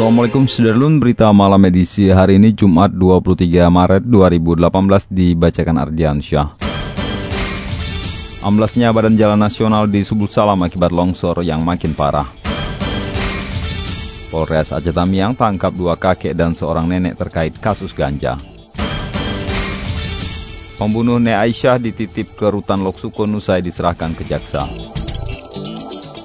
Assalamualaikum Sudarlun, berita malam edisi hari ini Jumat 23 Maret 2018 dibacakan Ardian Syah. Amblasnya badan jalan nasional di Subul Salam akibat longsor yang makin parah. Polres Aceh Tamiang tangkap dua kakek dan seorang nenek terkait kasus ganja. Pembunuh Ne Aisyah dititip ke rutan Loksukun usai diserahkan ke jaksa.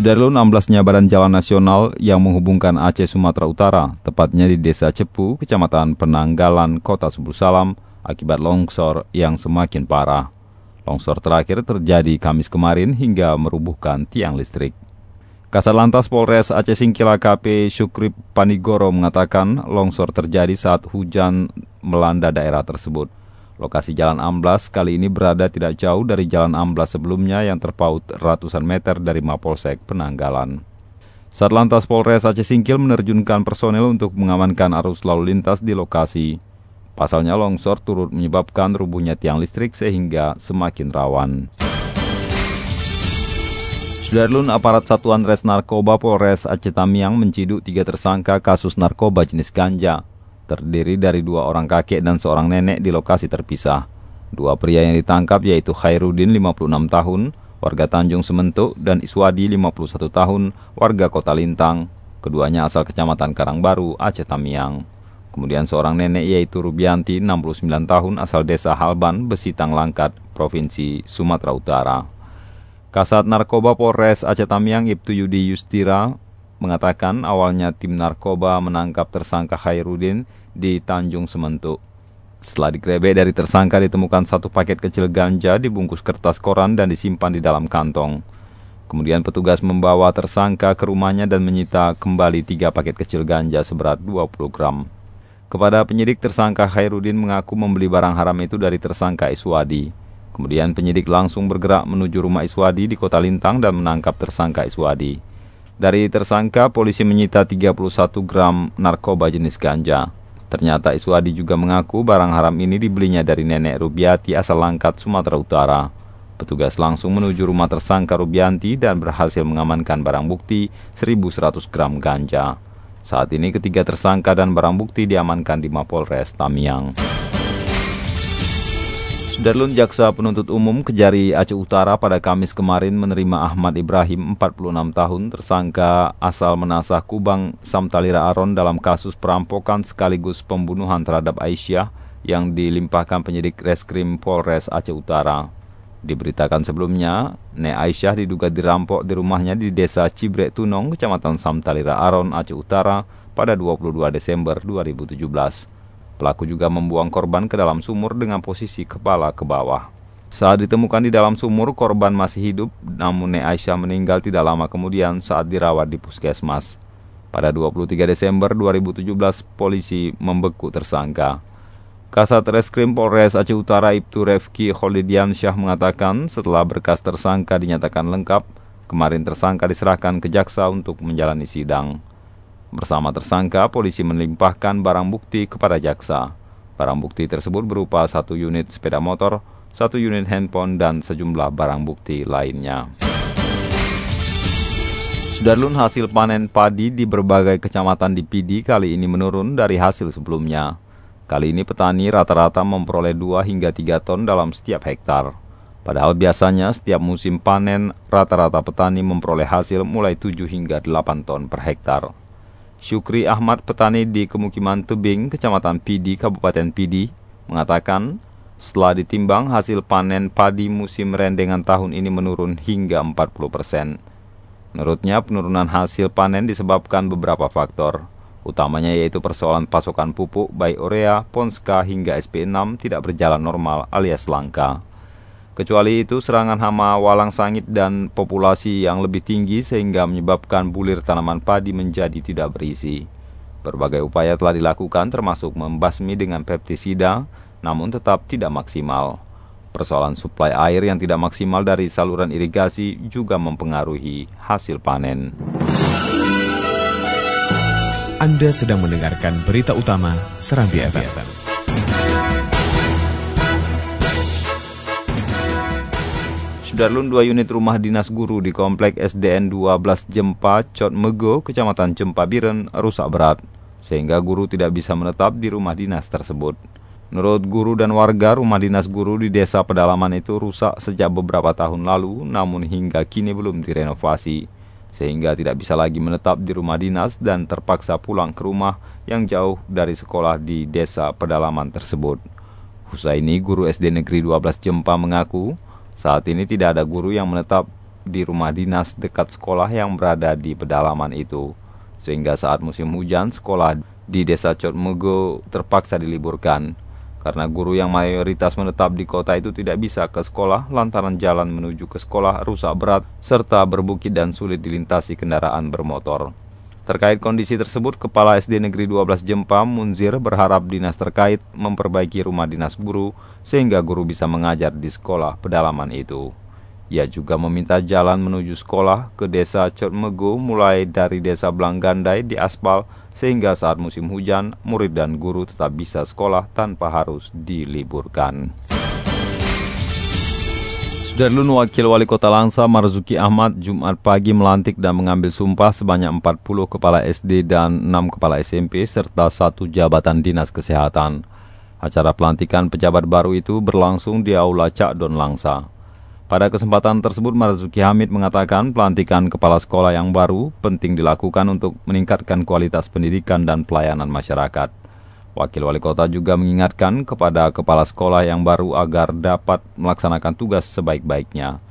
Sudarlun 16-nya Badan Jalan Nasional yang menghubungkan Aceh Sumatera Utara, tepatnya di Desa Cepu, Kecamatan Penanggalan, Kota Salam, akibat longsor yang semakin parah. Longsor terakhir terjadi Kamis kemarin hingga merubuhkan tiang listrik. Kasat Lantas Polres Aceh Singkil AKP Syukri Panigoro mengatakan longsor terjadi saat hujan melanda daerah tersebut. Lokasi Jalan Amblas kali ini berada tidak jauh dari Jalan Amblas sebelumnya yang terpaut ratusan meter dari Mapolsek Penanggalan. Satlantas Polres Aceh Singkil menerjunkan personel untuk mengamankan arus lalu lintas di lokasi. Pasalnya longsor turut menyebabkan rubuhnya tiang listrik sehingga semakin rawan. Sudarlun aparat Satuan Res Narkoba Polres Aceh Tamiang menciduk tiga tersangka kasus narkoba jenis ganja terdiri dari dua orang kakek dan seorang nenek di lokasi terpisah. Dua pria yang ditangkap yaitu Khairuddin 56 tahun, warga Tanjung Sementuk, dan Iswadi 51 tahun, warga Kota Lintang. Keduanya asal Kecamatan Karangbaru, Aceh Tamiang. Kemudian seorang nenek yaitu Rubianti 69 tahun asal desa Halban, Besitang Langkat, Provinsi Sumatera Utara. Kasat Narkoba Polres Aceh Tamiang Ibtu Yudi Yustira mengatakan awalnya tim narkoba menangkap tersangka Khairuddin di Tanjung Sementuk. Setelah digrebek dari tersangka ditemukan satu paket kecil ganja dibungkus kertas koran dan disimpan di dalam kantong. Kemudian petugas membawa tersangka ke rumahnya dan menyita kembali tiga paket kecil ganja seberat 20 gram. Kepada penyidik tersangka Khairuddin mengaku membeli barang haram itu dari tersangka Iswadi. Kemudian penyidik langsung bergerak menuju rumah Iswadi di kota Lintang dan menangkap tersangka Iswadi. Dari tersangka, polisi menyita 31 gram narkoba jenis ganja. Ternyata Iswadi juga mengaku barang haram ini dibelinya dari nenek Rubiati asal Langkat, Sumatera Utara. Petugas langsung menuju rumah tersangka Rubianti dan berhasil mengamankan barang bukti 1100 gram ganja. Saat ini ketiga tersangka dan barang bukti diamankan di Mapolres Tamiang. Sudarlun Jaksa Penuntut Umum Kejari Aceh Utara pada Kamis kemarin menerima Ahmad Ibrahim, 46 tahun, tersangka asal Menasah Kubang, Samtalira Aron dalam kasus perampokan sekaligus pembunuhan terhadap Aisyah yang dilimpahkan penyidik Reskrim Polres Aceh Utara. Diberitakan sebelumnya, Ne Aisyah diduga dirampok di rumahnya di desa Cibrek Tunong, Kecamatan Samtalira Aron, Aceh Utara pada 22 Desember 2017. Pelaku juga membuang korban ke dalam sumur dengan posisi kepala ke bawah. Saat ditemukan di dalam sumur, korban masih hidup, namun Ne Aisyah meninggal tidak lama kemudian saat dirawat di puskesmas. Pada 23 Desember 2017, polisi membeku tersangka. Kasat Reskrim Polres Aceh Utara Ibtu Refki Kholidian Syah mengatakan setelah berkas tersangka dinyatakan lengkap, kemarin tersangka diserahkan ke jaksa untuk menjalani sidang. Bersama tersangka, polisi melimpahkan barang bukti kepada jaksa. Barang bukti tersebut berupa satu unit sepeda motor, satu unit handphone, dan sejumlah barang bukti lainnya. Sudarlun hasil panen padi di berbagai kecamatan di Pidi kali ini menurun dari hasil sebelumnya. Kali ini petani rata-rata memperoleh 2 hingga 3 ton dalam setiap hektar. Padahal biasanya setiap musim panen, rata-rata petani memperoleh hasil mulai 7 hingga 8 ton per hektar. Syukri Ahmad, petani di Kemukiman Tebing, Kecamatan Pidi, Kabupaten Pidi, mengatakan setelah ditimbang hasil panen padi musim rendengan tahun ini menurun hingga 40 persen. Menurutnya penurunan hasil panen disebabkan beberapa faktor, utamanya yaitu persoalan pasokan pupuk baik urea, ponska hingga SP6 tidak berjalan normal alias langka. Kecuali itu, serangan hama walang sangit dan populasi yang lebih tinggi sehingga menyebabkan bulir tanaman padi menjadi tidak berisi. Berbagai upaya telah dilakukan termasuk membasmi dengan pestisida, namun tetap tidak maksimal. Persoalan suplai air yang tidak maksimal dari saluran irigasi juga mempengaruhi hasil panen. Anda sedang mendengarkan berita utama Serambi FM. Sudarlun dua unit rumah dinas guru di Komplek SDN 12 Jempa, Cot Mego, Kecamatan Jempa Biren, rusak berat, sehingga guru tidak bisa menetap di rumah dinas tersebut. Menurut guru dan warga, rumah dinas guru di desa pedalaman itu rusak sejak beberapa tahun lalu, namun hingga kini belum direnovasi, sehingga tidak bisa lagi menetap di rumah dinas dan terpaksa pulang ke rumah yang jauh dari sekolah di desa pedalaman tersebut. Usai ini, guru SD Negeri 12 Jempa mengaku, saat ini tidak ada guru yang menetap di rumah dinas dekat sekolah yang berada di pedalaman itu. Sehingga saat musim hujan, sekolah di desa Cotmego terpaksa diliburkan. Karena guru yang mayoritas menetap di kota itu tidak bisa ke sekolah lantaran jalan menuju ke sekolah rusak berat serta berbukit dan sulit dilintasi kendaraan bermotor. Terkait kondisi tersebut, Kepala SD Negeri 12 Jempa, Munzir, berharap dinas terkait memperbaiki rumah dinas guru sehingga guru bisa mengajar di sekolah pedalaman itu. Ia juga meminta jalan menuju sekolah ke desa Cotmego mulai dari desa Blanggandai di aspal sehingga saat musim hujan, murid dan guru tetap bisa sekolah tanpa harus diliburkan. Sudarlun Wakil Wali Kota Langsa Marzuki Ahmad Jumat pagi melantik dan mengambil sumpah sebanyak 40 kepala SD dan 6 kepala SMP serta satu jabatan dinas kesehatan. Acara pelantikan pejabat baru itu berlangsung di Aula Cak Don Langsa. Pada kesempatan tersebut Marzuki Hamid mengatakan pelantikan kepala sekolah yang baru penting dilakukan untuk meningkatkan kualitas pendidikan dan pelayanan masyarakat. Wakil Wali Kota juga mengingatkan kepada kepala sekolah yang baru agar dapat melaksanakan tugas sebaik-baiknya.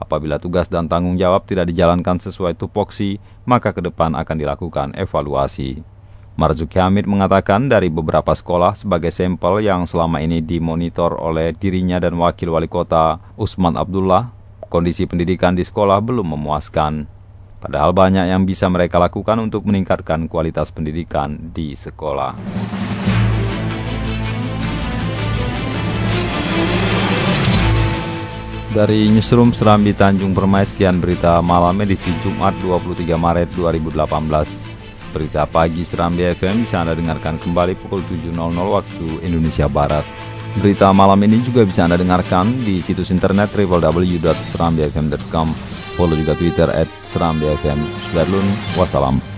Apabila tugas dan tanggung jawab tidak dijalankan sesuai tupoksi, maka ke depan akan dilakukan evaluasi. Marzuki Hamid mengatakan dari beberapa sekolah sebagai sampel yang selama ini dimonitor oleh dirinya dan Wakil Wali Kota Usman Abdullah, kondisi pendidikan di sekolah belum memuaskan. Padahal banyak yang bisa mereka lakukan untuk meningkatkan kualitas pendidikan di sekolah. Dari Newsroom Serambi Tanjung Permai, sekian berita malam edisi Jumat 23 Maret 2018. Berita pagi Serambi FM bisa Anda dengarkan kembali pukul 7.00 waktu Indonesia Barat. Berita malam ini juga bisa Anda dengarkan di situs internet www.serambifm.com. Follow juga Twitter at Serambi FM. Wassalam.